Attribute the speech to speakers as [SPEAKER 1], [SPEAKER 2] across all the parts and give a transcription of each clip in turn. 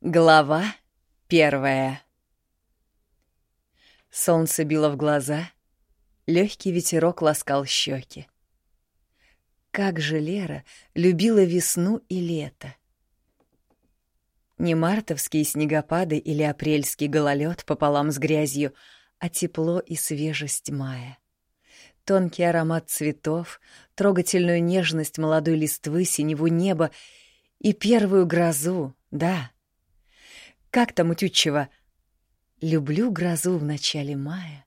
[SPEAKER 1] Глава первая Солнце било в глаза, легкий ветерок ласкал щеки. Как же Лера любила весну и лето. Не мартовские снегопады или апрельский гололед пополам с грязью, а тепло и свежесть мая. Тонкий аромат цветов, трогательную нежность молодой листвы, синеву неба и первую грозу, да. Как там у Тютчева? Люблю грозу в начале мая,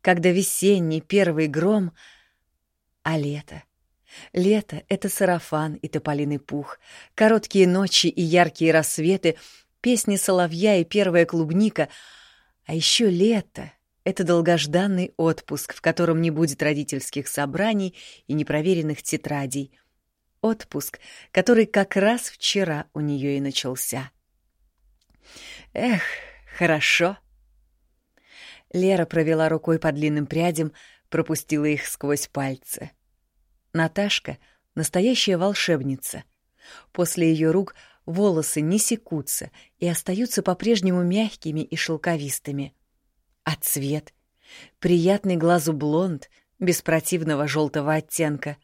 [SPEAKER 1] когда весенний первый гром, а лето — Лето — это сарафан и тополиный пух, короткие ночи и яркие рассветы, песни соловья и первая клубника. А еще лето это долгожданный отпуск, в котором не будет родительских собраний и непроверенных тетрадей. Отпуск, который как раз вчера у нее и начался. Эх, хорошо. Лера провела рукой по длинным прядям, пропустила их сквозь пальцы. Наташка — настоящая волшебница. После ее рук волосы не секутся и остаются по-прежнему мягкими и шелковистыми — а цвет? Приятный глазу блонд, без противного желтого оттенка.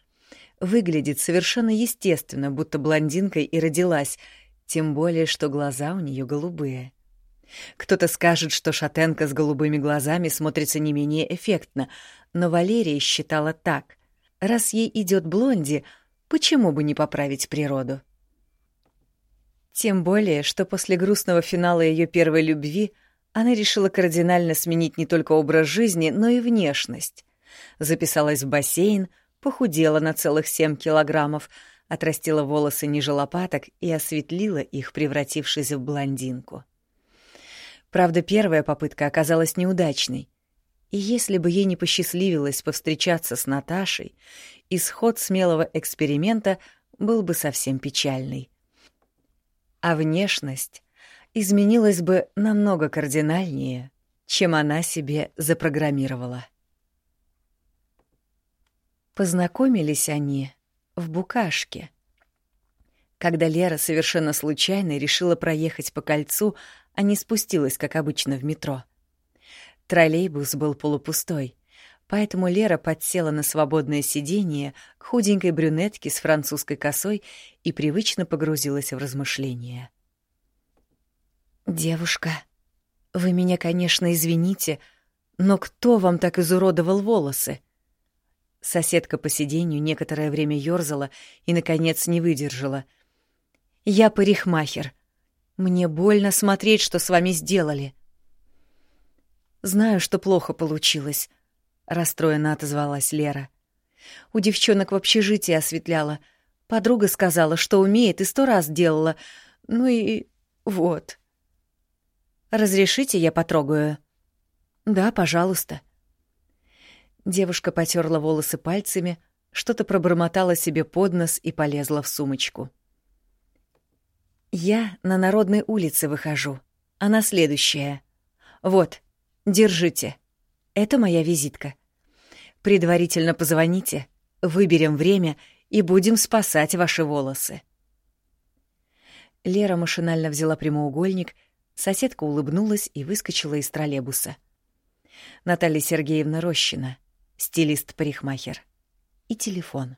[SPEAKER 1] Выглядит совершенно естественно, будто блондинкой и родилась, тем более, что глаза у нее голубые. Кто-то скажет, что шатенка с голубыми глазами смотрится не менее эффектно, но Валерия считала так. Раз ей идет блонди, почему бы не поправить природу? Тем более, что после грустного финала ее первой любви — она решила кардинально сменить не только образ жизни, но и внешность. Записалась в бассейн, похудела на целых 7 килограммов, отрастила волосы ниже лопаток и осветлила их, превратившись в блондинку. Правда, первая попытка оказалась неудачной. И если бы ей не посчастливилось повстречаться с Наташей, исход смелого эксперимента был бы совсем печальный. А внешность изменилась бы намного кардинальнее, чем она себе запрограммировала. Познакомились они в Букашке. Когда Лера совершенно случайно решила проехать по кольцу, а не спустилась, как обычно, в метро. Троллейбус был полупустой, поэтому Лера подсела на свободное сиденье к худенькой брюнетке с французской косой и привычно погрузилась в размышления. «Девушка, вы меня, конечно, извините, но кто вам так изуродовал волосы?» Соседка по сиденью некоторое время ёрзала и, наконец, не выдержала. «Я парикмахер. Мне больно смотреть, что с вами сделали». «Знаю, что плохо получилось», — расстроенно отозвалась Лера. «У девчонок в общежитии осветляла. Подруга сказала, что умеет и сто раз делала. Ну и вот». Разрешите, я потрогаю?» «Да, пожалуйста». Девушка потерла волосы пальцами, что-то пробормотала себе под нос и полезла в сумочку. «Я на Народной улице выхожу. Она следующая. Вот, держите. Это моя визитка. Предварительно позвоните, выберем время и будем спасать ваши волосы». Лера машинально взяла прямоугольник — Соседка улыбнулась и выскочила из троллейбуса. Наталья Сергеевна Рощина, стилист-парикмахер. И телефон.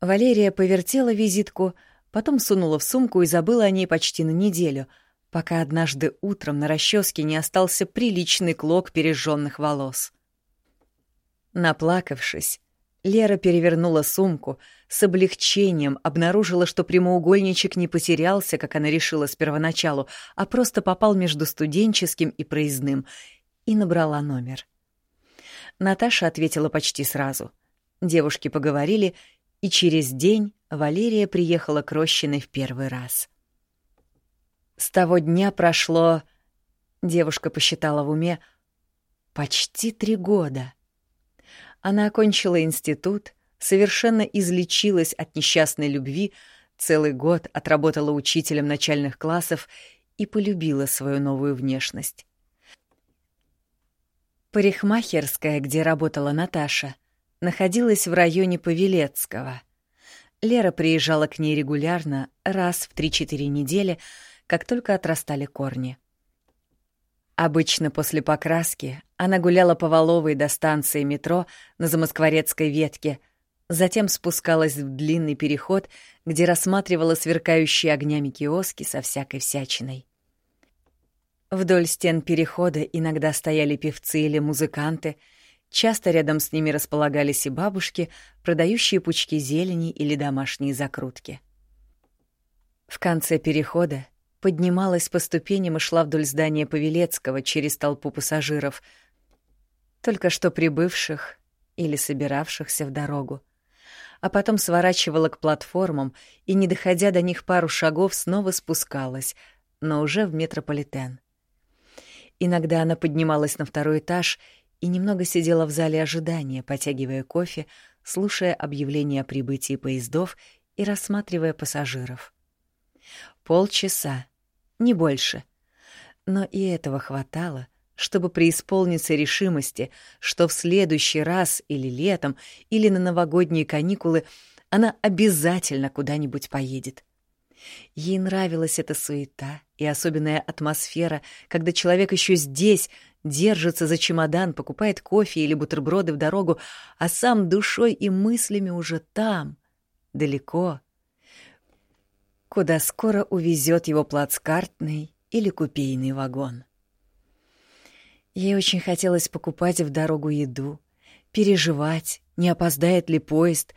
[SPEAKER 1] Валерия повертела визитку, потом сунула в сумку и забыла о ней почти на неделю, пока однажды утром на расческе не остался приличный клок пережженных волос. Наплакавшись, Лера перевернула сумку, с облегчением обнаружила, что прямоугольничек не потерялся, как она решила с первоначалу, а просто попал между студенческим и проездным, и набрала номер. Наташа ответила почти сразу. Девушки поговорили, и через день Валерия приехала к Рощиной в первый раз. С того дня прошло, девушка посчитала в уме, почти три года — она окончила институт, совершенно излечилась от несчастной любви, целый год отработала учителем начальных классов и полюбила свою новую внешность. Парикмахерская, где работала Наташа, находилась в районе Павелецкого. Лера приезжала к ней регулярно, раз в 3-4 недели, как только отрастали корни. Обычно после покраски она гуляла по Воловой до станции метро на Замоскворецкой ветке, затем спускалась в длинный переход, где рассматривала сверкающие огнями киоски со всякой всячиной. Вдоль стен перехода иногда стояли певцы или музыканты, часто рядом с ними располагались и бабушки, продающие пучки зелени или домашние закрутки. В конце перехода поднималась по ступеням и шла вдоль здания Павелецкого через толпу пассажиров, только что прибывших или собиравшихся в дорогу. А потом сворачивала к платформам и, не доходя до них пару шагов, снова спускалась, но уже в метрополитен. Иногда она поднималась на второй этаж и немного сидела в зале ожидания, потягивая кофе, слушая объявления о прибытии поездов и рассматривая пассажиров. Полчаса, не больше. Но и этого хватало, чтобы преисполниться решимости, что в следующий раз или летом, или на новогодние каникулы она обязательно куда-нибудь поедет. Ей нравилась эта суета и особенная атмосфера, когда человек еще здесь держится за чемодан, покупает кофе или бутерброды в дорогу, а сам душой и мыслями уже там, далеко, куда скоро увезет его плацкартный или купейный вагон. Ей очень хотелось покупать в дорогу еду, переживать, не опоздает ли поезд,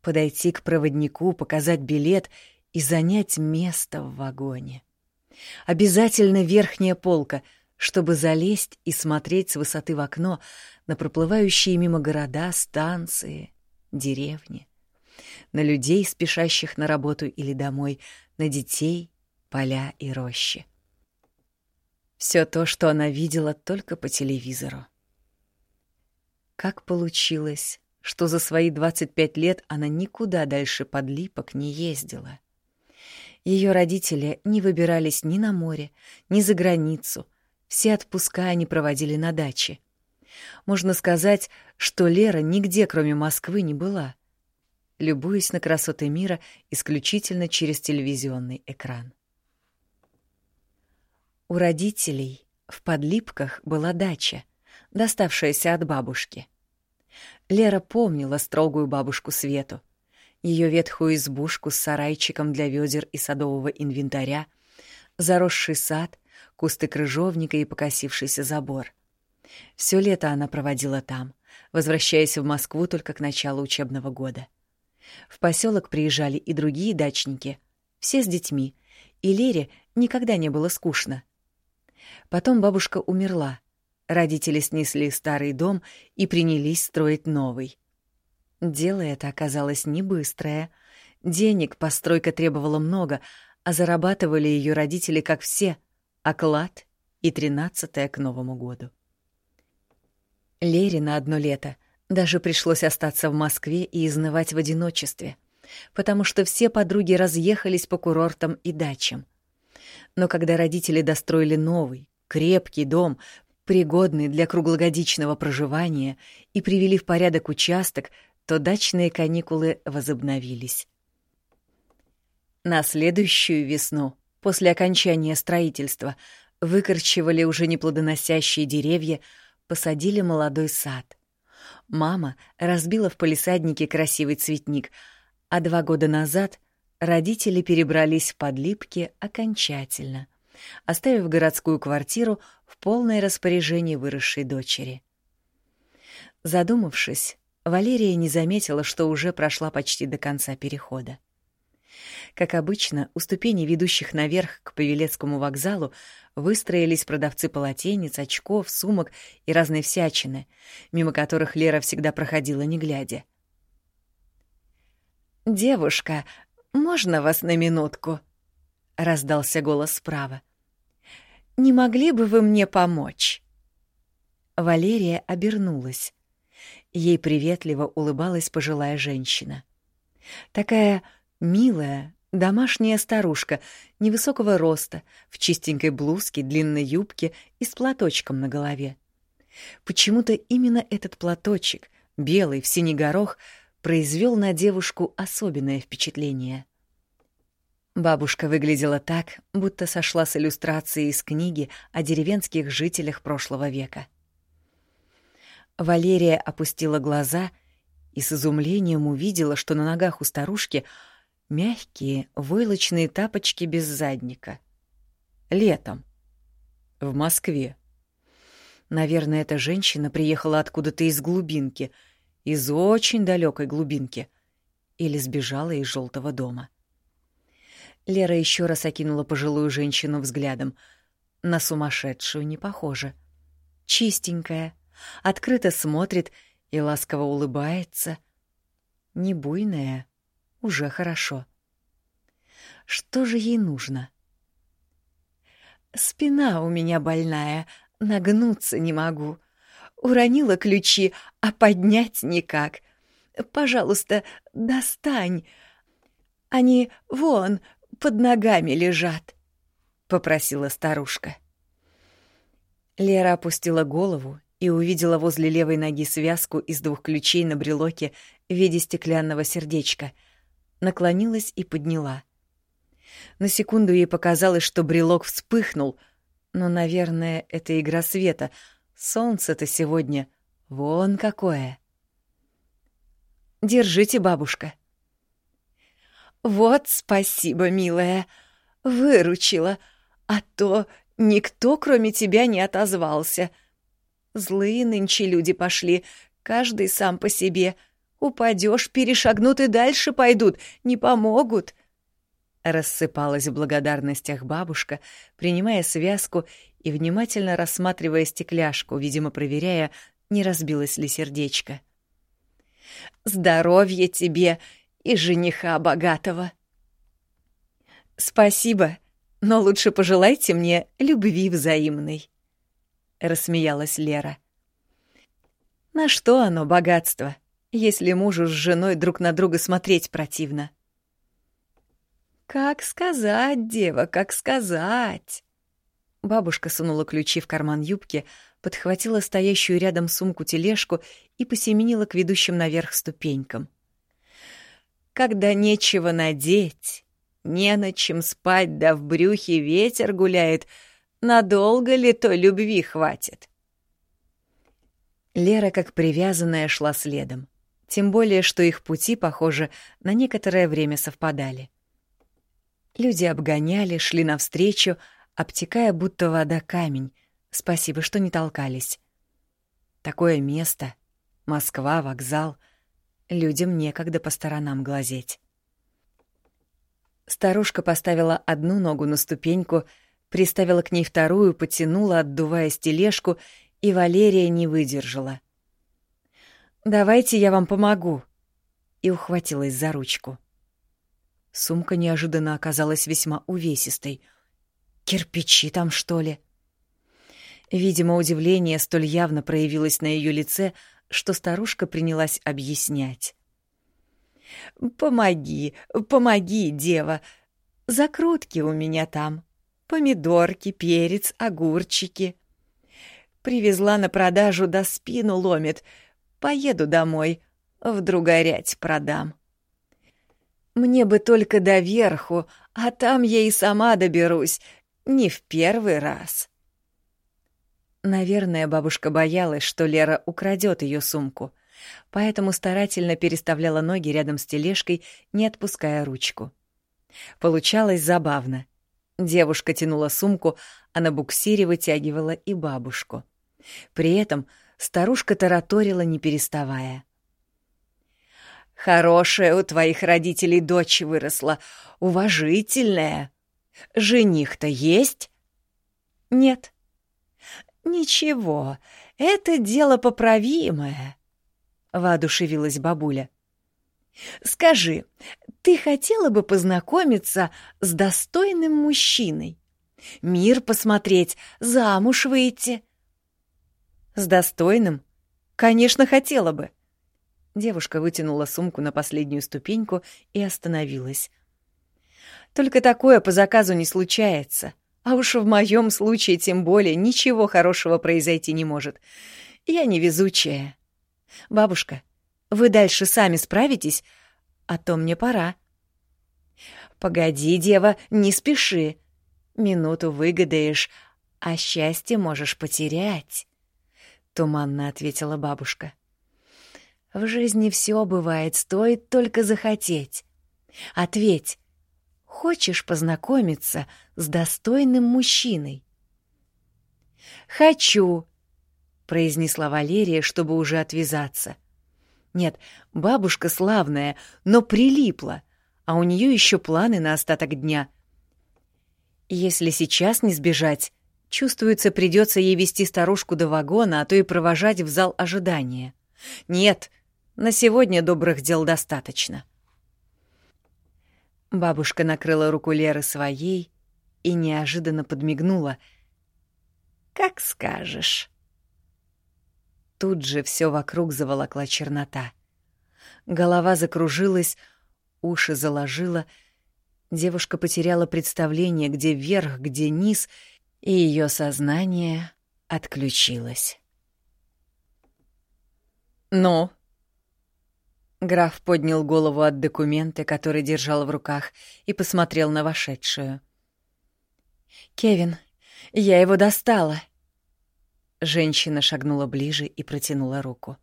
[SPEAKER 1] подойти к проводнику, показать билет и занять место в вагоне. Обязательно верхняя полка, чтобы залезть и смотреть с высоты в окно на проплывающие мимо города, станции, деревни на людей, спешащих на работу или домой, на детей, поля и рощи. Все то, что она видела только по телевизору. Как получилось, что за свои 25 лет она никуда дальше подлипок не ездила? Ее родители не выбирались ни на море, ни за границу. Все отпуска они проводили на даче. Можно сказать, что Лера нигде, кроме Москвы, не была любуясь на красоты мира исключительно через телевизионный экран. У родителей в Подлипках была дача, доставшаяся от бабушки. Лера помнила строгую бабушку Свету, ее ветхую избушку с сарайчиком для ведер и садового инвентаря, заросший сад, кусты крыжовника и покосившийся забор. Все лето она проводила там, возвращаясь в Москву только к началу учебного года. В поселок приезжали и другие дачники, все с детьми, и Лере никогда не было скучно. Потом бабушка умерла. Родители снесли старый дом и принялись строить новый. Дело это оказалось не быстрое. Денег постройка требовала много, а зарабатывали ее родители, как все, оклад и тринадцатое к Новому году. Лере на одно лето — даже пришлось остаться в Москве и изнывать в одиночестве, потому что все подруги разъехались по курортам и дачам. Но когда родители достроили новый, крепкий дом, пригодный для круглогодичного проживания, и привели в порядок участок, то дачные каникулы возобновились. На следующую весну, после окончания строительства, выкорчевали уже неплодоносящие деревья, посадили молодой сад. Мама разбила в полисаднике красивый цветник, а два года назад родители перебрались в подлипки окончательно, оставив городскую квартиру в полное распоряжение выросшей дочери. Задумавшись, Валерия не заметила, что уже прошла почти до конца перехода. Как обычно, у ступеней, ведущих наверх к Павелецкому вокзалу, выстроились продавцы полотенец, очков, сумок и разной всячины, мимо которых Лера всегда проходила, не глядя. «Девушка, можно вас на минутку?» — раздался голос справа. «Не могли бы вы мне помочь?» Валерия обернулась. Ей приветливо улыбалась пожилая женщина. Такая милая, Домашняя старушка, невысокого роста, в чистенькой блузке, длинной юбке и с платочком на голове. Почему-то именно этот платочек, белый в синий горох, произвел на девушку особенное впечатление. Бабушка выглядела так, будто сошла с иллюстрации из книги о деревенских жителях прошлого века. Валерия опустила глаза и с изумлением увидела, что на ногах у старушки мягкие войлочные тапочки без задника. Летом. В Москве. Наверное, эта женщина приехала откуда-то из глубинки, из очень далекой глубинки, или сбежала из желтого дома. — Лера еще раз окинула пожилую женщину взглядом. На сумасшедшую не похоже. Чистенькая, открыто смотрит и ласково улыбается. Не буйная, уже хорошо. Что же ей нужно? Спина у меня больная, нагнуться не могу. Уронила ключи, а поднять никак. Пожалуйста, достань. Они вон, под ногами лежат», — попросила старушка. Лера опустила голову и увидела возле левой ноги связку из двух ключей на брелоке в виде стеклянного сердечка. Наклонилась и подняла. На секунду ей показалось, что брелок вспыхнул, но, наверное, это игра света. Солнце-то сегодня вон какое. «Держите, бабушка», «Вот спасибо, милая, выручила, а то никто, кроме тебя, не отозвался. Злые нынче люди пошли, каждый сам по себе. Упадешь, перешагнут и дальше пойдут, не помогут». Рассыпалась в благодарностях бабушка, принимая связку и внимательно рассматривая стекляшку, видимо, проверяя, не разбилось ли сердечко. «Здоровья тебе и жениха богатого. Спасибо, но лучше пожелайте мне любви взаимной, рассмеялась Лера. На что оно богатство, если мужу с женой друг на друга смотреть противно? Как сказать, дева, как сказать? Бабушка сунула ключи в карман юбки, подхватила стоящую рядом сумку-тележку и посеменила к ведущим наверх ступенькам когда нечего надеть, не на чем спать, да в брюхе ветер гуляет, надолго ли то любви хватит? Лера, как привязанная, шла следом. Тем более, что их пути, похоже, на некоторое время совпадали. Люди обгоняли, шли навстречу, обтекая будто вода камень. Спасибо, что не толкались. Такое место — Москва, вокзал — Людям некогда по сторонам глазеть. Старушка поставила одну ногу на ступеньку, приставила к ней вторую, потянула, отдувая тележку, и Валерия не выдержала. «Давайте я вам помогу», и ухватилась за ручку. Сумка неожиданно оказалась весьма увесистой. «Кирпичи там, что ли?» Видимо, удивление столь явно проявилось на ее лице, что старушка принялась объяснять. «Помоги, помоги, дева. Закрутки у меня там. Помидорки, перец, огурчики. Привезла на продажу, да спину ломит. Поеду домой, вдруг горять продам. Мне бы только доверху, а там я и сама доберусь, не в первый раз». Наверное, бабушка боялась, что Лера украдет ее сумку, поэтому старательно переставляла ноги рядом с тележкой, не отпуская ручку. Получалось забавно. Девушка тянула сумку, а на буксире вытягивала и бабушку. При этом старушка тараторила, не переставая. «Хорошая у твоих родителей дочь выросла, уважительная. Жених-то есть?» «Нет», «Ничего, это дело поправимое», — воодушевилась бабуля. «Скажи, ты хотела бы познакомиться с достойным мужчиной? Мир посмотреть, замуж выйти?» «С достойным? Конечно, хотела бы». Девушка вытянула сумку на последнюю ступеньку и остановилась. «Только такое по заказу не случается. А уж в моем случае тем более ничего хорошего произойти не может. Я невезучая. Бабушка, вы дальше сами справитесь, а то мне пора. Погоди, дева, не спеши. Минуту выгадаешь, а счастье можешь потерять, — туманно ответила бабушка. В жизни все бывает, стоит только захотеть. Ответь, хочешь познакомиться с достойным мужчиной? «Хочу», — произнесла Валерия, чтобы уже отвязаться. Нет, бабушка славная, но прилипла, а у нее еще планы на остаток дня. Если сейчас не сбежать, чувствуется, придется ей вести старушку до вагона, а то и провожать в зал ожидания. Нет, на сегодня добрых дел достаточно. Бабушка накрыла руку Леры своей и неожиданно подмигнула. «Как скажешь». Тут же все вокруг заволокла чернота. Голова закружилась, уши заложила. Девушка потеряла представление, где верх, где низ, и ее сознание отключилось. «Ну?» Граф поднял голову от документа, который держал в руках, и посмотрел на вошедшую. «Кевин, я его достала!» Женщина шагнула ближе и протянула руку.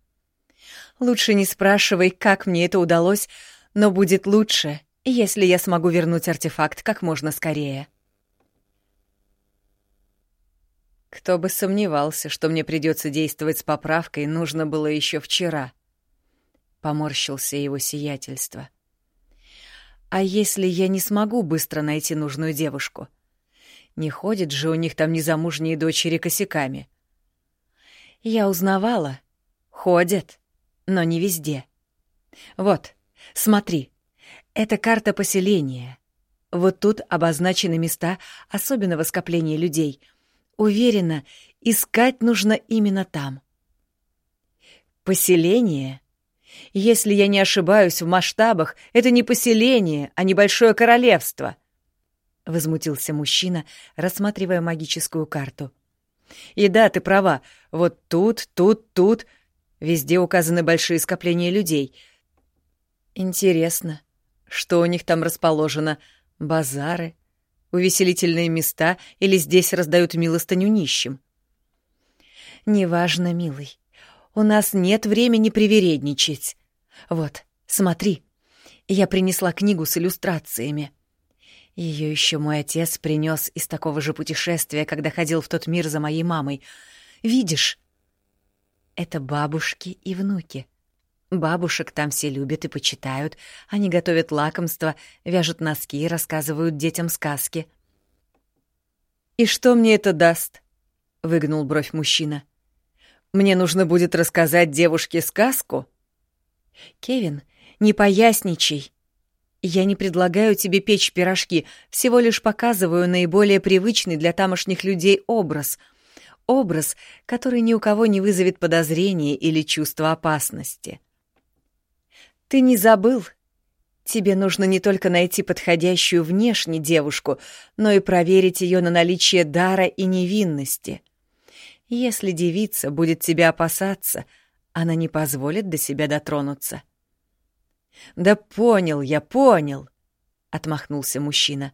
[SPEAKER 1] «Лучше не спрашивай, как мне это удалось, но будет лучше, если я смогу вернуть артефакт как можно скорее». Кто бы сомневался, что мне придется действовать с поправкой, нужно было еще вчера. Поморщился его сиятельство. А если я не смогу быстро найти нужную девушку? Не ходят же у них там незамужние дочери косяками. Я узнавала. Ходят, но не везде. Вот, смотри, это карта поселения. Вот тут обозначены места особенного скопления людей. Уверена, искать нужно именно там. Поселение? Если я не ошибаюсь в масштабах, это не поселение, а небольшое королевство. Возмутился мужчина, рассматривая магическую карту. И да, ты права. Вот тут, тут, тут. Везде указаны большие скопления людей. Интересно, что у них там расположено? Базары? Увеселительные места? Или здесь раздают милостыню нищим? Неважно, милый. У нас нет времени привередничать. Вот, смотри. Я принесла книгу с иллюстрациями. Ее еще мой отец принес из такого же путешествия, когда ходил в тот мир за моей мамой. Видишь? Это бабушки и внуки. Бабушек там все любят и почитают. Они готовят лакомства, вяжут носки и рассказывают детям сказки. «И что мне это даст?» — выгнул бровь мужчина. «Мне нужно будет рассказать девушке сказку?» «Кевин, не поясничай», я не предлагаю тебе печь пирожки, всего лишь показываю наиболее привычный для тамошних людей образ. Образ, который ни у кого не вызовет подозрения или чувства опасности. Ты не забыл? Тебе нужно не только найти подходящую внешне девушку, но и проверить ее на наличие дара и невинности. Если девица будет тебя опасаться, она не позволит до себя дотронуться. — «Да понял я, понял!» — отмахнулся мужчина.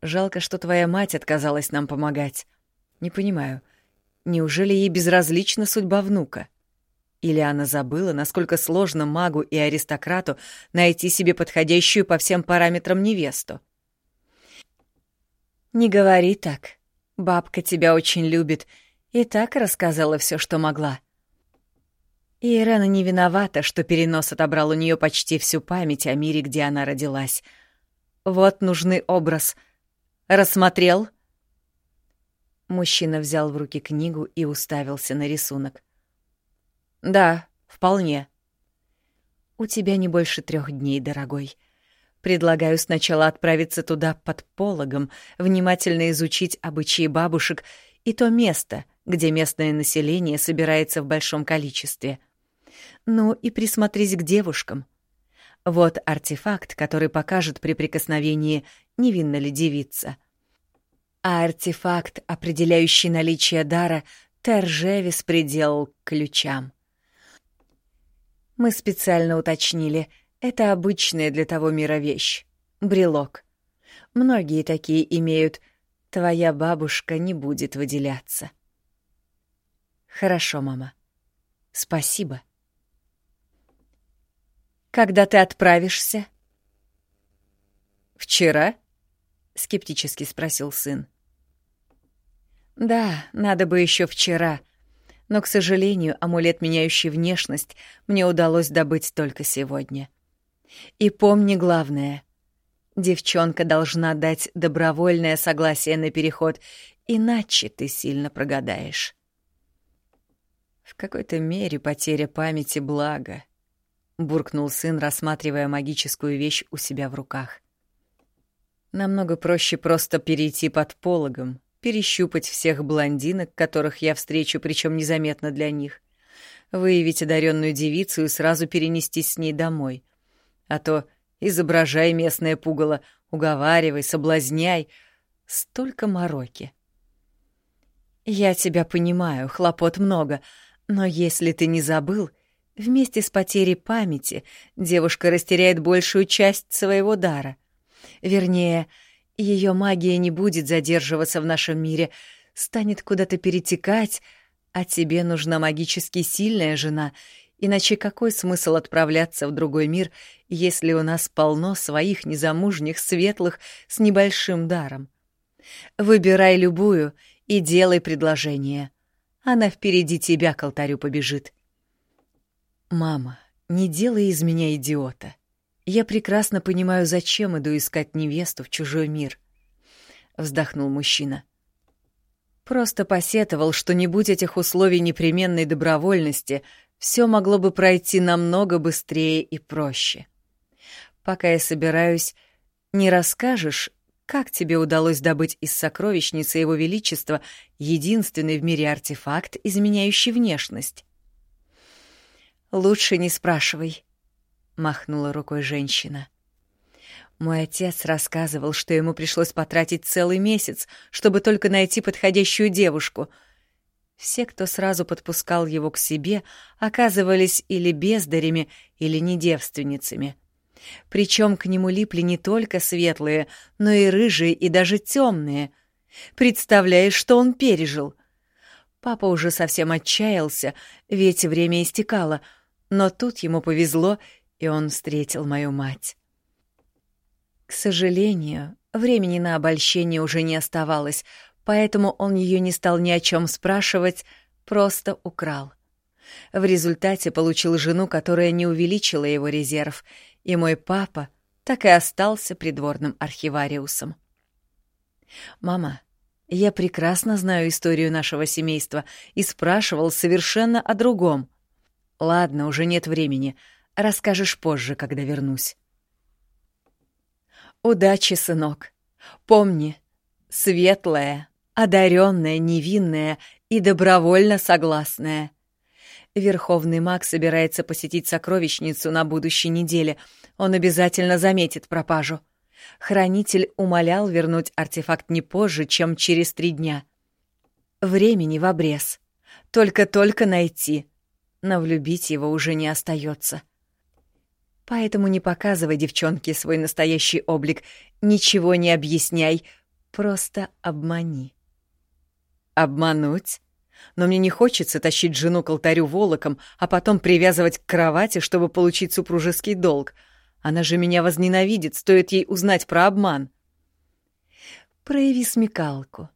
[SPEAKER 1] «Жалко, что твоя мать отказалась нам помогать. Не понимаю, неужели ей безразлична судьба внука? Или она забыла, насколько сложно магу и аристократу найти себе подходящую по всем параметрам невесту?» «Не говори так. Бабка тебя очень любит и так рассказала все, что могла», и Ирена не виновата, что перенос отобрал у нее почти всю память о мире, где она родилась. Вот нужный образ. Рассмотрел? Мужчина взял в руки книгу и уставился на рисунок. Да, вполне. У тебя не больше трех дней, дорогой. Предлагаю сначала отправиться туда под пологом, внимательно изучить обычаи бабушек и то место, где местное население собирается в большом количестве — ну и присмотрись к девушкам. Вот артефакт, который покажет при прикосновении, невинна ли девица. А артефакт, определяющий наличие дара, Тержевис приделал к ключам. Мы специально уточнили, это обычная для того мира вещь. брелок. Многие такие имеют. Твоя бабушка не будет выделяться. Хорошо, мама. Спасибо. Когда ты отправишься? Вчера? скептически спросил сын. Да, надо бы еще вчера. Но, к сожалению, амулет, меняющий внешность, мне удалось добыть только сегодня. И помни главное. Девчонка должна дать добровольное согласие на переход, иначе ты сильно прогадаешь. В какой-то мере потеря памяти — благо, — буркнул сын, рассматривая магическую вещь у себя в руках. Намного проще просто перейти под пологом, перещупать всех блондинок, которых я встречу, причем незаметно для них, выявить одаренную девицу и сразу перенестись с ней домой. А то изображай местное пугало, уговаривай, соблазняй. Столько мороки. Я тебя понимаю, хлопот много, но если ты не забыл, вместе с потерей памяти девушка растеряет большую часть своего дара. Вернее, ее магия не будет задерживаться в нашем мире, станет куда-то перетекать, а тебе нужна магически сильная жена, иначе какой смысл отправляться в другой мир, если у нас полно своих незамужних, светлых, с небольшим даром? Выбирай любую и делай предложение. Она впереди тебя к алтарю побежит. Мама, не делай из меня идиота. Я прекрасно понимаю, зачем иду искать невесту в чужой мир. Вздохнул мужчина. Просто посетовал, что не будь этих условий непременной добровольности, все могло бы пройти намного быстрее и проще. Пока я собираюсь, не расскажешь, как тебе удалось добыть из сокровищницы Его Величества единственный в мире артефакт, изменяющий внешность? Лучше не спрашивай махнула рукой женщина. Мой отец рассказывал, что ему пришлось потратить целый месяц, чтобы только найти подходящую девушку. Все, кто сразу подпускал его к себе, оказывались или бездарями, или недевственницами. Причем к нему липли не только светлые, но и рыжие, и даже темные. Представляешь, что он пережил? Папа уже совсем отчаялся, ведь время истекало, но тут ему повезло, и он встретил мою мать. К сожалению, времени на обольщение уже не оставалось, поэтому он ее не стал ни о чем спрашивать, просто украл. В результате получил жену, которая не увеличила его резерв, и мой папа так и остался придворным архивариусом. «Мама, я прекрасно знаю историю нашего семейства и спрашивал совершенно о другом. Ладно, уже нет времени. Расскажешь позже, когда вернусь. Удачи, сынок. Помни, светлая, одаренная, невинная и добровольно согласная. Верховный маг собирается посетить сокровищницу на будущей неделе. Он обязательно заметит пропажу. Хранитель умолял вернуть артефакт не позже, чем через три дня. Времени в обрез. Только-только найти. Но влюбить его уже не остается. Поэтому не показывай девчонке свой настоящий облик, ничего не объясняй, просто обмани. Обмануть? Но мне не хочется тащить жену к алтарю волоком, а потом привязывать к кровати, чтобы получить супружеский долг. Она же меня возненавидит, стоит ей узнать про обман. Прояви смекалку.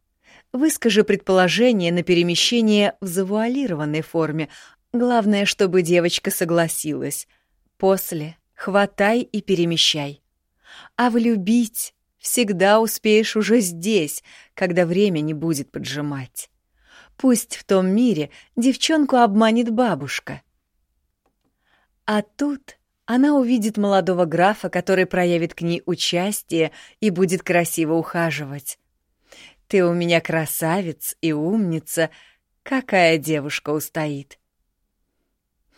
[SPEAKER 1] Выскажи предположение на перемещение в завуалированной форме. Главное, чтобы девочка согласилась. После хватай и перемещай. А влюбить всегда успеешь уже здесь, когда время не будет поджимать. Пусть в том мире девчонку обманет бабушка. А тут она увидит молодого графа, который проявит к ней участие и будет красиво ухаживать. Ты у меня красавец и умница, какая девушка устоит?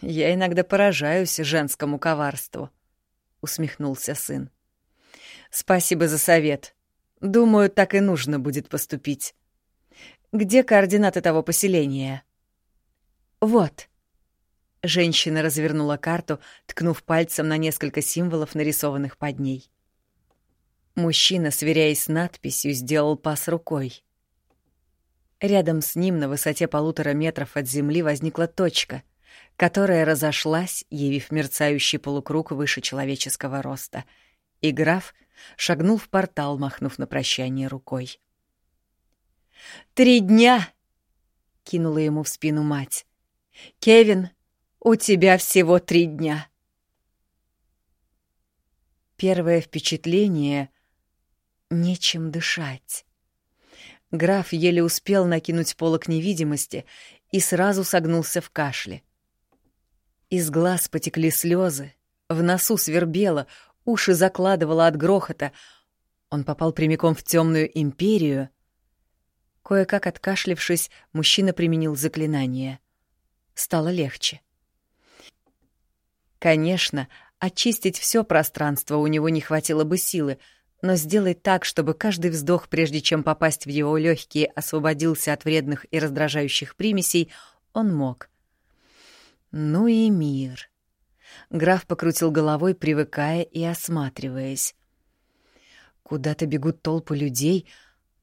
[SPEAKER 1] Я иногда поражаюсь женскому коварству, усмехнулся сын. Спасибо за совет. Думаю, так и нужно будет поступить. Где координаты того поселения? Вот. Женщина развернула карту, ткнув пальцем на несколько символов, нарисованных под ней. Мужчина, сверяясь с надписью, сделал пас рукой. Рядом с ним на высоте полутора метров от земли возникла точка, которая разошлась, явив мерцающий полукруг выше человеческого роста. И граф шагнул в портал, махнув на прощание рукой. «Три дня!» — кинула ему в спину мать. «Кевин, у тебя всего три дня!» Первое впечатление — нечем дышать. Граф еле успел накинуть полок невидимости и сразу согнулся в кашле. Из глаз потекли слезы, в носу свербело, уши закладывало от грохота. Он попал прямиком в темную империю. Кое-как откашлившись, мужчина применил заклинание. Стало легче. Конечно, очистить все пространство у него не хватило бы силы, но сделать так, чтобы каждый вздох, прежде чем попасть в его легкие, освободился от вредных и раздражающих примесей, он мог. Ну и мир. Граф покрутил головой, привыкая и осматриваясь. Куда-то бегут толпы людей,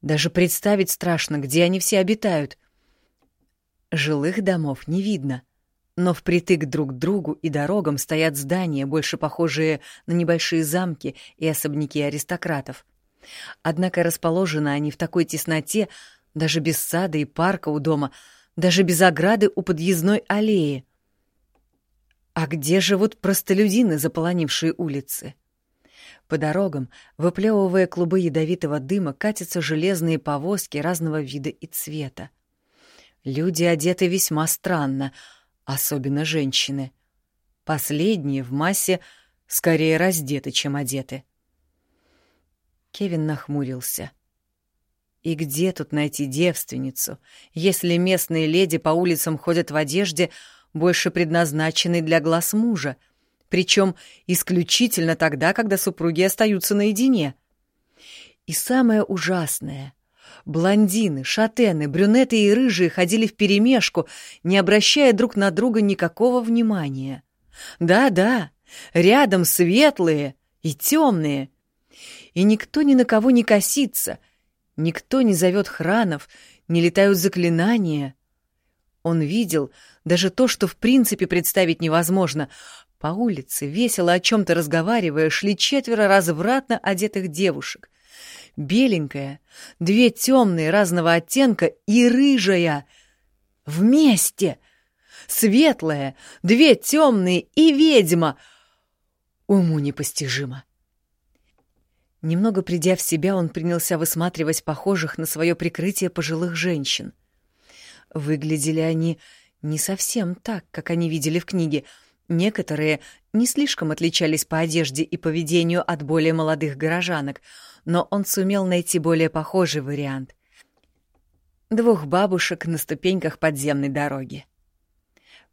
[SPEAKER 1] даже представить страшно, где они все обитают. Жилых домов не видно — но впритык друг к другу и дорогам стоят здания, больше похожие на небольшие замки и особняки аристократов. Однако расположены они в такой тесноте, даже без сада и парка у дома, даже без ограды у подъездной аллеи. А где живут простолюдины, заполонившие улицы? По дорогам, выплевывая клубы ядовитого дыма, катятся железные повозки разного вида и цвета. Люди одеты весьма странно — особенно женщины. Последние в массе скорее раздеты, чем одеты. Кевин нахмурился. И где тут найти девственницу, если местные леди по улицам ходят в одежде, больше предназначенной для глаз мужа, причем исключительно тогда, когда супруги остаются наедине? И самое ужасное — Блондины, шатены, брюнеты и рыжие ходили вперемешку, не обращая друг на друга никакого внимания. Да-да, рядом светлые и темные. И никто ни на кого не косится, никто не зовет хранов, не летают заклинания. Он видел даже то, что в принципе представить невозможно. По улице, весело о чем-то разговаривая, шли четверо развратно одетых девушек беленькая, две темные разного оттенка и рыжая. Вместе! Светлая, две темные и ведьма! Уму непостижимо. Немного придя в себя, он принялся высматривать похожих на свое прикрытие пожилых женщин. Выглядели они не совсем так, как они видели в книге. Некоторые не слишком отличались по одежде и поведению от более молодых горожанок — но он сумел найти более похожий вариант. Двух бабушек на ступеньках подземной дороги.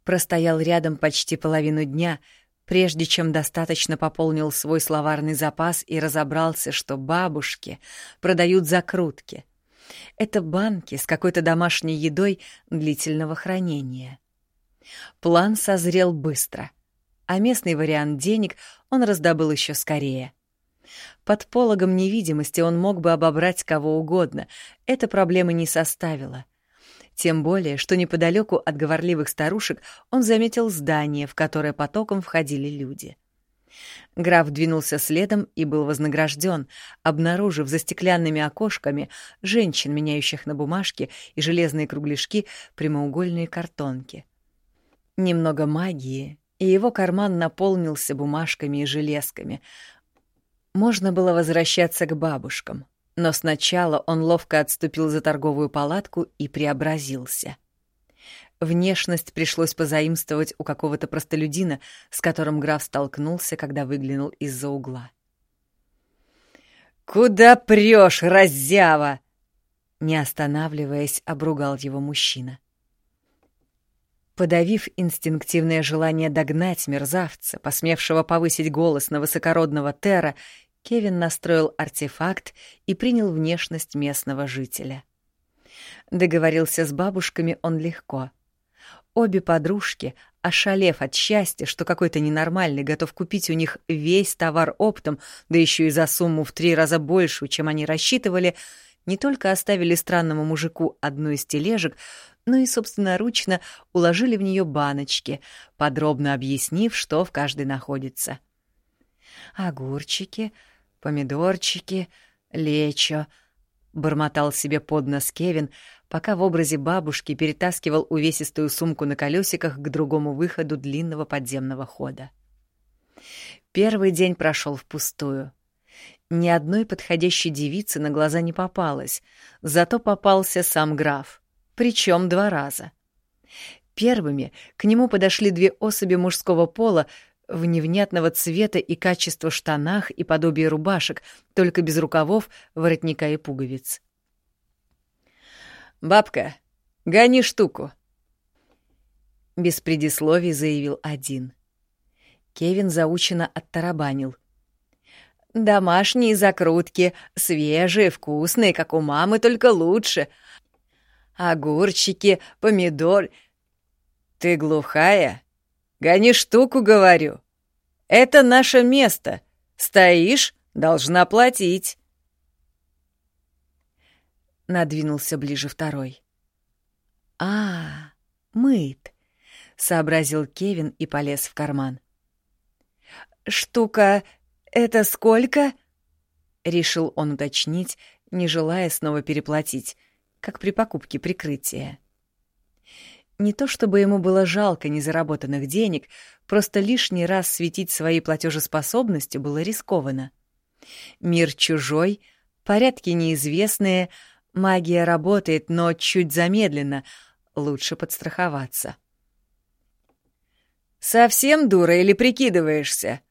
[SPEAKER 1] Простоял рядом почти половину дня, прежде чем достаточно пополнил свой словарный запас и разобрался, что бабушки продают закрутки. Это банки с какой-то домашней едой длительного хранения. План созрел быстро, а местный вариант денег он раздобыл еще скорее — под пологом невидимости он мог бы обобрать кого угодно. Это проблемы не составило. Тем более, что неподалеку от говорливых старушек он заметил здание, в которое потоком входили люди. Граф двинулся следом и был вознагражден, обнаружив за стеклянными окошками женщин, меняющих на бумажке и железные кругляшки прямоугольные картонки. Немного магии, и его карман наполнился бумажками и железками, можно было возвращаться к бабушкам, но сначала он ловко отступил за торговую палатку и преобразился. Внешность пришлось позаимствовать у какого-то простолюдина, с которым граф столкнулся, когда выглянул из-за угла. «Куда прешь, раззява?» Не останавливаясь, обругал его мужчина. Подавив инстинктивное желание догнать мерзавца, посмевшего повысить голос на высокородного Тера, Кевин настроил артефакт и принял внешность местного жителя. Договорился с бабушками он легко. Обе подружки, ошалев от счастья, что какой-то ненормальный готов купить у них весь товар оптом, да еще и за сумму в три раза большую, чем они рассчитывали, не только оставили странному мужику одну из тележек, но и собственноручно уложили в нее баночки, подробно объяснив, что в каждой находится. Огурчики, помидорчики, лечо —— бормотал себе под нос Кевин, пока в образе бабушки перетаскивал увесистую сумку на колесиках к другому выходу длинного подземного хода. Первый день прошел впустую. Ни одной подходящей девицы на глаза не попалось, зато попался сам граф, причем два раза. Первыми к нему подошли две особи мужского пола в невнятного цвета и качества штанах и подобие рубашек, только без рукавов, воротника и пуговиц. «Бабка, гони штуку!» Без предисловий заявил один. Кевин заучено оттарабанил. «Домашние закрутки, свежие, вкусные, как у мамы, только лучше. Огурчики, помидор...» «Ты глухая?» Гони штуку, говорю. Это наше место. Стоишь, должна платить. Надвинулся ближе второй. А, мыт, сообразил Кевин и полез в карман. Штука это сколько? решил он уточнить, не желая снова переплатить, как при покупке прикрытия. Не то чтобы ему было жалко незаработанных денег, просто лишний раз светить своей платежеспособностью было рискованно. Мир чужой, порядки неизвестные, магия работает, но чуть замедленно, лучше подстраховаться. «Совсем дура или прикидываешься?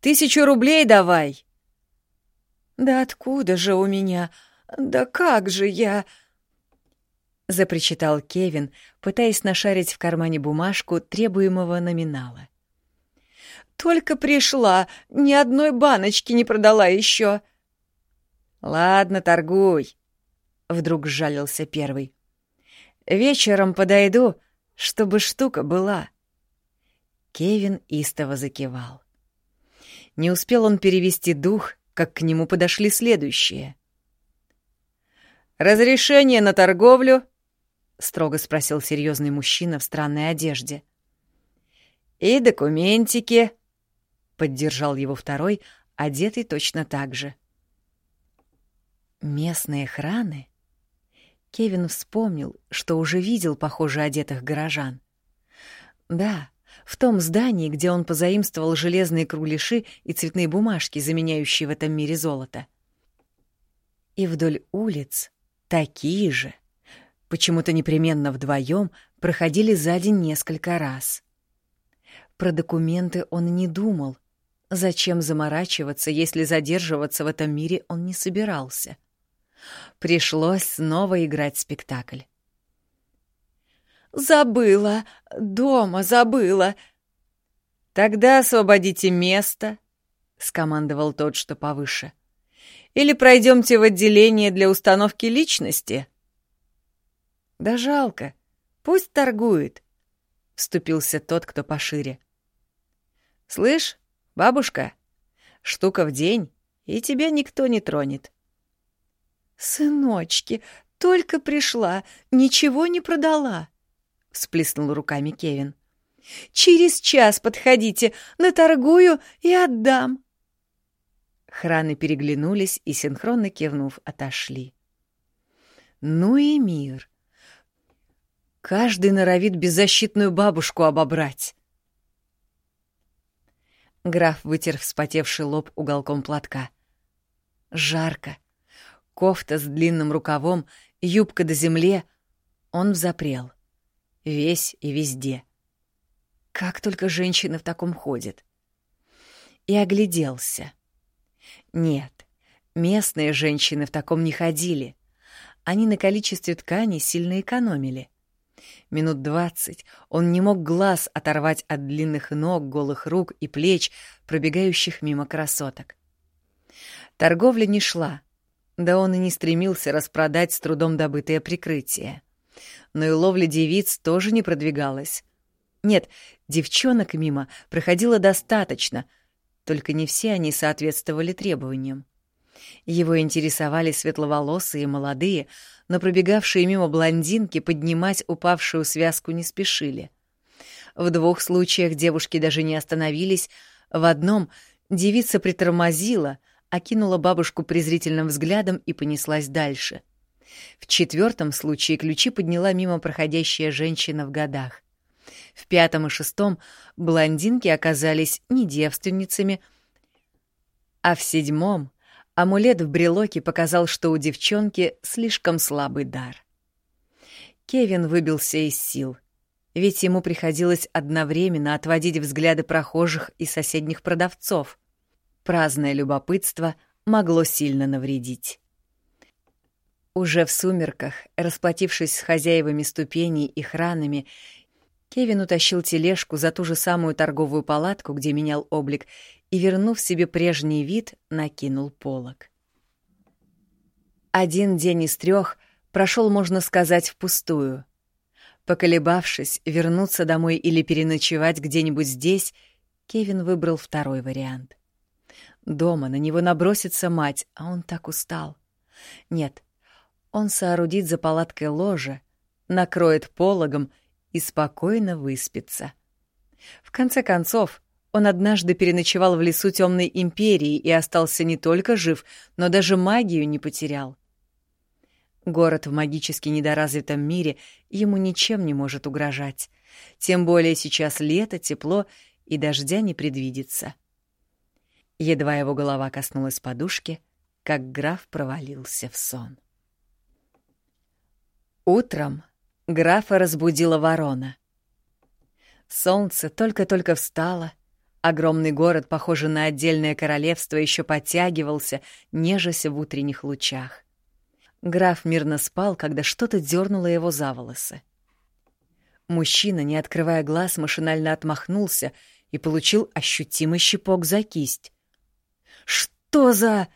[SPEAKER 1] Тысячу рублей давай!» «Да откуда же у меня? Да как же я...» — запричитал Кевин, пытаясь нашарить в кармане бумажку требуемого номинала. «Только пришла, ни одной баночки не продала еще. «Ладно, торгуй», — вдруг сжалился первый. «Вечером подойду, чтобы штука была». Кевин истово закивал. Не успел он перевести дух, как к нему подошли следующие. «Разрешение на торговлю строго спросил серьезный мужчина в странной одежде. И документики, поддержал его второй, одетый точно так же. Местные храны? Кевин вспомнил, что уже видел похоже одетых горожан. Да, в том здании, где он позаимствовал железные кругляши и цветные бумажки, заменяющие в этом мире золото. И вдоль улиц такие же почему-то непременно вдвоем проходили за день несколько раз. Про документы он не думал. Зачем заморачиваться, если задерживаться в этом мире он не собирался? Пришлось снова играть спектакль. «Забыла! Дома забыла!» «Тогда освободите место», — скомандовал тот, что повыше. «Или пройдемте в отделение для установки личности». Да жалко. Пусть торгует. Вступился тот, кто пошире. Слышь, бабушка, штука в день, и тебя никто не тронет. Сыночки, только пришла, ничего не продала, всплеснул руками Кевин. Через час подходите, наторгую и отдам. Храны переглянулись и, синхронно кивнув, отошли. Ну и мир. Каждый норовит беззащитную бабушку обобрать. Граф вытер вспотевший лоб уголком платка. Жарко. Кофта с длинным рукавом, юбка до земле. Он взапрел. Весь и везде. Как только женщины в таком ходят. И огляделся. Нет, местные женщины в таком не ходили. Они на количестве ткани сильно экономили. Минут двадцать он не мог глаз оторвать от длинных ног, голых рук и плеч, пробегающих мимо красоток. Торговля не шла, да он и не стремился распродать с трудом добытое прикрытие. Но и ловля девиц тоже не продвигалась. Нет, девчонок мимо проходило достаточно, только не все они соответствовали требованиям. Его интересовали светловолосые, молодые, но пробегавшие мимо блондинки поднимать упавшую связку не спешили. В двух случаях девушки даже не остановились, в одном девица притормозила, окинула бабушку презрительным взглядом и понеслась дальше. В четвертом случае ключи подняла мимо проходящая женщина в годах. В пятом и шестом блондинки оказались не девственницами, а в седьмом амулет в брелоке показал, что у девчонки слишком слабый дар. Кевин выбился из сил, ведь ему приходилось одновременно отводить взгляды прохожих и соседних продавцов. Праздное любопытство могло сильно навредить. Уже в сумерках, расплатившись с хозяевами ступеней и хранами, Кевин утащил тележку за ту же самую торговую палатку, где менял облик, и, вернув себе прежний вид, накинул полог. Один день из трех прошел, можно сказать, впустую. Поколебавшись, вернуться домой или переночевать где-нибудь здесь, Кевин выбрал второй вариант. Дома на него набросится мать, а он так устал. Нет, он соорудит за палаткой ложе, накроет пологом и спокойно выспится. В конце концов, он однажды переночевал в лесу Темной Империи и остался не только жив, но даже магию не потерял. Город в магически недоразвитом мире ему ничем не может угрожать. Тем более сейчас лето, тепло и дождя не предвидится. Едва его голова коснулась подушки, как граф провалился в сон. Утром Графа разбудила ворона. Солнце только-только встало, огромный город, похожий на отдельное королевство, еще подтягивался, нежась в утренних лучах. Граф мирно спал, когда что-то дернуло его за волосы. Мужчина, не открывая глаз, машинально отмахнулся и получил ощутимый щепок за кисть. «Что за...»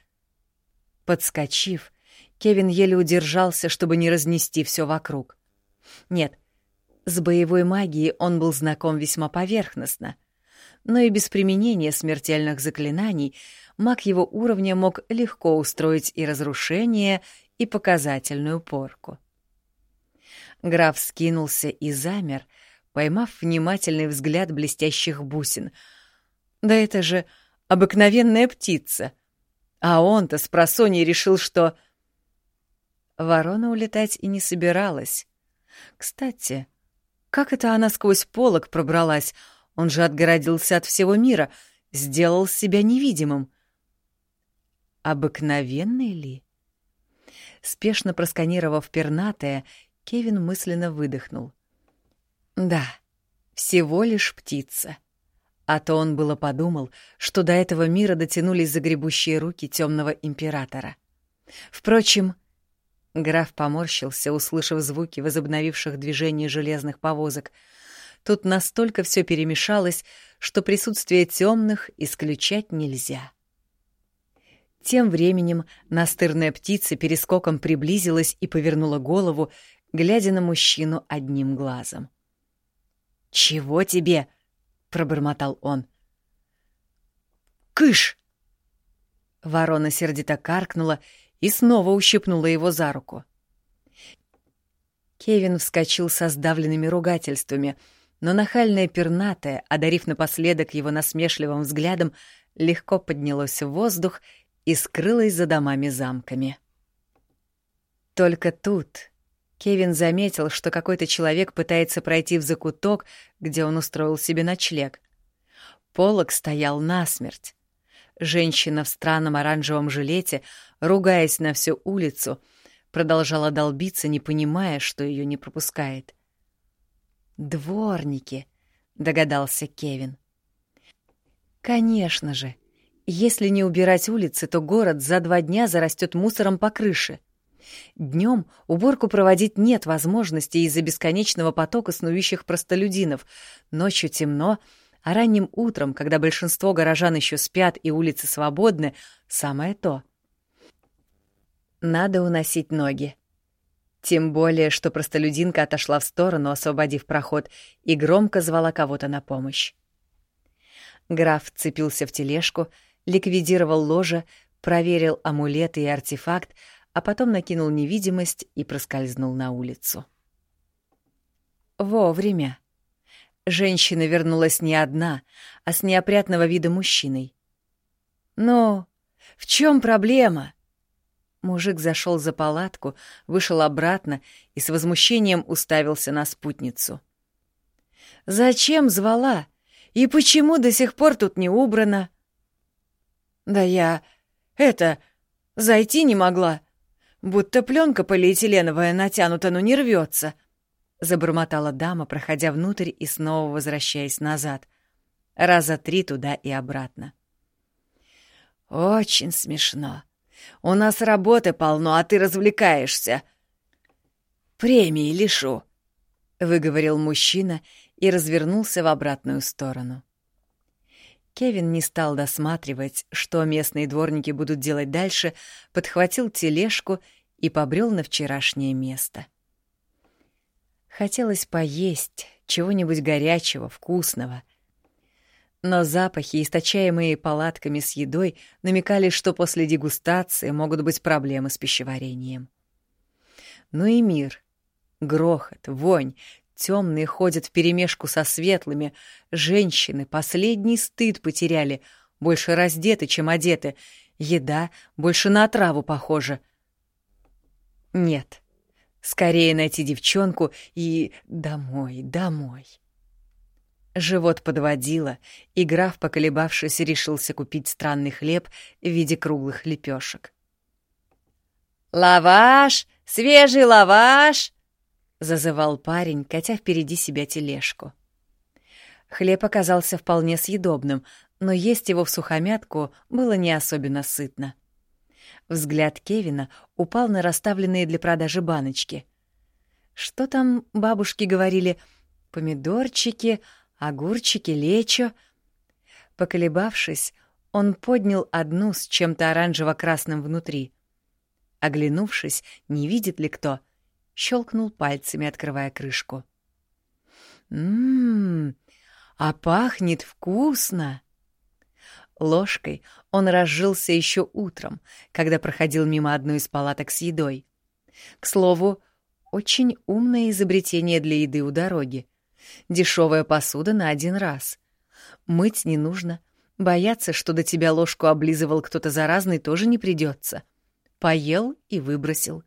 [SPEAKER 1] Подскочив, Кевин еле удержался, чтобы не разнести все вокруг. Нет, с боевой магией он был знаком весьма поверхностно, но и без применения смертельных заклинаний маг его уровня мог легко устроить и разрушение, и показательную порку. Граф скинулся и замер, поймав внимательный взгляд блестящих бусин. Да это же обыкновенная птица. А он-то с просонья решил, что... Ворона улетать и не собиралась. Кстати, как это она сквозь полог пробралась? Он же отгородился от всего мира, сделал себя невидимым. Обыкновенный ли? Спешно просканировав пернатое, Кевин мысленно выдохнул. Да, всего лишь птица. А то он было подумал, что до этого мира дотянулись загребущие руки темного императора. Впрочем, Граф поморщился, услышав звуки возобновивших движение железных повозок. Тут настолько все перемешалось, что присутствие темных исключать нельзя. Тем временем настырная птица перескоком приблизилась и повернула голову, глядя на мужчину одним глазом. «Чего тебе?» — пробормотал он. «Кыш!» Ворона сердито каркнула и снова ущипнула его за руку. Кевин вскочил со сдавленными ругательствами, но нахальная пернатая, одарив напоследок его насмешливым взглядом, легко поднялась в воздух и скрылась за домами-замками. Только тут Кевин заметил, что какой-то человек пытается пройти в закуток, где он устроил себе ночлег. Полок стоял насмерть. Женщина в странном оранжевом жилете, ругаясь на всю улицу, продолжала долбиться, не понимая, что ее не пропускает. «Дворники», — догадался Кевин. «Конечно же. Если не убирать улицы, то город за два дня зарастет мусором по крыше. Днем уборку проводить нет возможности из-за бесконечного потока снующих простолюдинов. Ночью темно — а ранним утром, когда большинство горожан еще спят и улицы свободны, самое то. Надо уносить ноги. Тем более, что простолюдинка отошла в сторону, освободив проход, и громко звала кого-то на помощь. Граф вцепился в тележку, ликвидировал ложе, проверил амулеты и артефакт, а потом накинул невидимость и проскользнул на улицу. Вовремя. Женщина вернулась не одна, а с неопрятного вида мужчиной. «Ну, в чем проблема?» Мужик зашел за палатку, вышел обратно и с возмущением уставился на спутницу. «Зачем звала? И почему до сих пор тут не убрано?» «Да я... это... зайти не могла. Будто пленка полиэтиленовая натянута, но не рвется», — забормотала дама, проходя внутрь и снова возвращаясь назад. Раза три туда и обратно. «Очень смешно. У нас работы полно, а ты развлекаешься». «Премии лишу», — выговорил мужчина и развернулся в обратную сторону. Кевин не стал досматривать, что местные дворники будут делать дальше, подхватил тележку и побрел на вчерашнее место. Хотелось поесть чего-нибудь горячего, вкусного. Но запахи, источаемые палатками с едой, намекали, что после дегустации могут быть проблемы с пищеварением. Ну и мир. Грохот, вонь, темные ходят вперемешку со светлыми, женщины последний стыд потеряли, больше раздеты, чем одеты, еда больше на отраву похожа. Нет, Скорее найти девчонку и домой, домой. Живот подводило, и граф, поколебавшись, решился купить странный хлеб в виде круглых лепешек. «Лаваш! Свежий лаваш!» — зазывал парень, катя впереди себя тележку. Хлеб оказался вполне съедобным, но есть его в сухомятку было не особенно сытно. — Взгляд Кевина упал на расставленные для продажи баночки. Что там бабушки говорили? Помидорчики, огурчики, лечо. Поколебавшись, он поднял одну с чем-то оранжево-красным внутри. Оглянувшись, не видит ли кто, щелкнул пальцами, открывая крышку. «Ммм, а пахнет вкусно!» Ложкой он разжился еще утром, когда проходил мимо одной из палаток с едой. К слову, очень умное изобретение для еды у дороги. Дешевая посуда на один раз. Мыть не нужно. Бояться, что до тебя ложку облизывал кто-то заразный, тоже не придется. Поел и выбросил.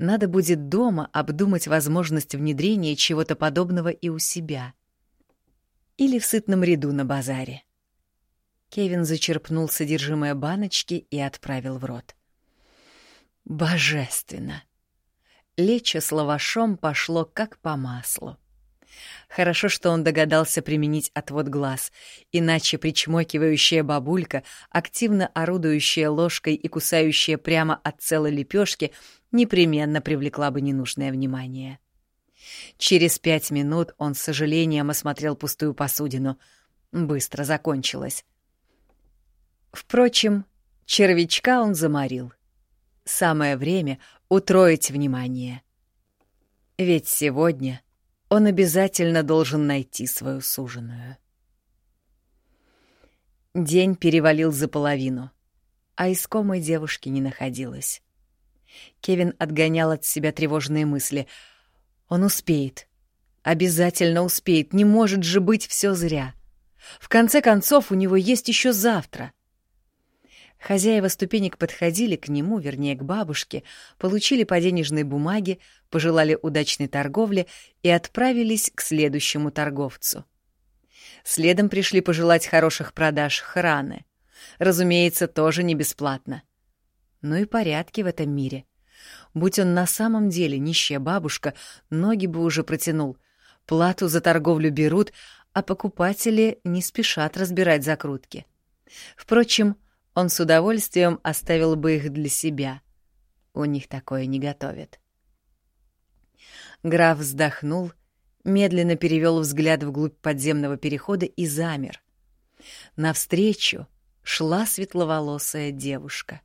[SPEAKER 1] Надо будет дома обдумать возможность внедрения чего-то подобного и у себя. Или в сытном ряду на базаре. Кевин зачерпнул содержимое баночки и отправил в рот. Божественно! Лечо с лавашом пошло как по маслу. Хорошо, что он догадался применить отвод глаз, иначе причмокивающая бабулька, активно орудующая ложкой и кусающая прямо от целой лепешки, непременно привлекла бы ненужное внимание. Через пять минут он с сожалением осмотрел пустую посудину. Быстро закончилось. Впрочем, червячка он заморил. Самое время утроить внимание. Ведь сегодня он обязательно должен найти свою суженую. День перевалил за половину, а искомой девушки не находилось. Кевин отгонял от себя тревожные мысли. Он успеет. Обязательно успеет. Не может же быть все зря. В конце концов, у него есть еще завтра. Хозяева ступенек подходили к нему, вернее, к бабушке, получили по денежной бумаге, пожелали удачной торговли и отправились к следующему торговцу. Следом пришли пожелать хороших продаж храны. Разумеется, тоже не бесплатно. Ну и порядки в этом мире. Будь он на самом деле нищая бабушка, ноги бы уже протянул. Плату за торговлю берут, а покупатели не спешат разбирать закрутки. Впрочем, он с удовольствием оставил бы их для себя. У них такое не готовят. Граф вздохнул, медленно перевел взгляд вглубь подземного перехода и замер. Навстречу шла светловолосая девушка.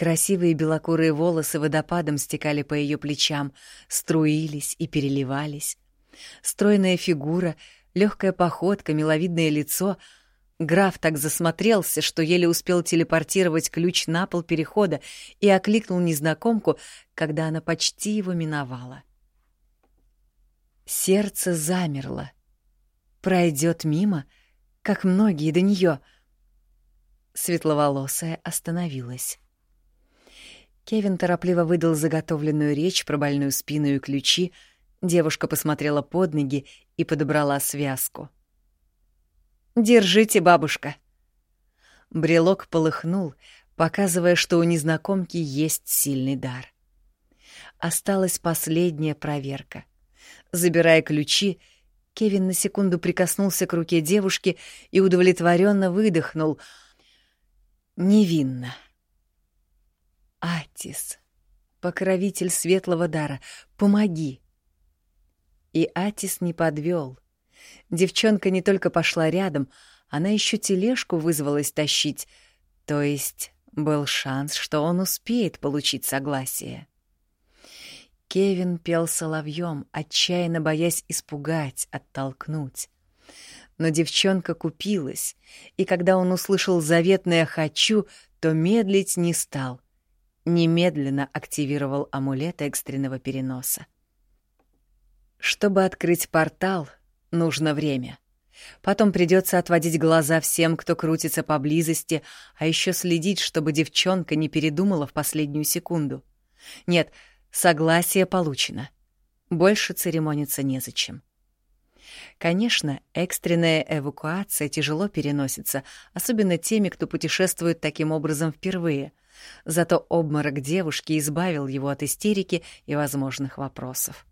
[SPEAKER 1] Красивые белокурые волосы водопадом стекали по ее плечам, струились и переливались. Стройная фигура, легкая походка, миловидное лицо. Граф так засмотрелся, что еле успел телепортировать ключ на пол перехода и окликнул незнакомку, когда она почти его миновала. Сердце замерло. Пройдет мимо, как многие до нее. Светловолосая остановилась. Кевин торопливо выдал заготовленную речь про больную спину и ключи. Девушка посмотрела под ноги и подобрала связку. «Держите, бабушка!» Брелок полыхнул, показывая, что у незнакомки есть сильный дар. Осталась последняя проверка. Забирая ключи, Кевин на секунду прикоснулся к руке девушки и удовлетворенно выдохнул. Невинно. Атис, покровитель светлого дара, помоги. И Атис не подвел. Девчонка не только пошла рядом, она еще тележку вызвалась тащить, то есть был шанс, что он успеет получить согласие. Кевин пел соловьем, отчаянно боясь испугать, оттолкнуть. Но девчонка купилась, и когда он услышал заветное «хочу», то медлить не стал. Немедленно активировал амулет экстренного переноса. Чтобы открыть портал, нужно время. Потом придется отводить глаза всем, кто крутится поблизости, а еще следить, чтобы девчонка не передумала в последнюю секунду. Нет, — Согласие получено. Больше церемониться незачем. Конечно, экстренная эвакуация тяжело переносится, особенно теми, кто путешествует таким образом впервые. Зато обморок девушки избавил его от истерики и возможных вопросов.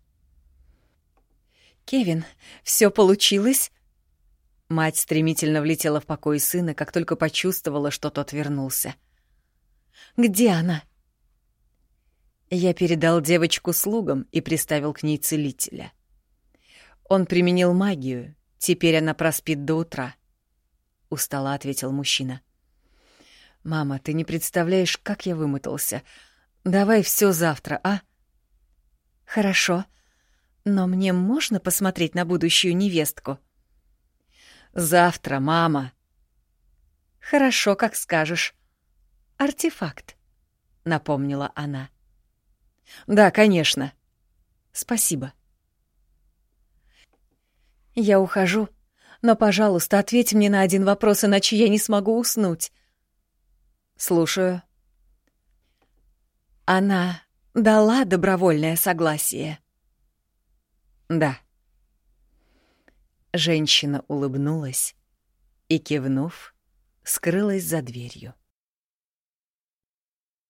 [SPEAKER 1] «Кевин, все получилось?» Мать стремительно влетела в покой сына, как только почувствовала, что тот вернулся. «Где она?» Я передал девочку слугам и приставил к ней целителя. Он применил магию, теперь она проспит до утра. Устало ответил мужчина. «Мама, ты не представляешь, как я вымотался. Давай все завтра, а?» «Хорошо. Но мне можно посмотреть на будущую невестку?» «Завтра, мама». «Хорошо, как скажешь. Артефакт», — напомнила она. Да, конечно. Спасибо. Я ухожу, но, пожалуйста, ответь мне на один вопрос, иначе я не смогу уснуть. Слушаю. Она дала добровольное согласие. Да. Женщина улыбнулась и, кивнув, скрылась за дверью.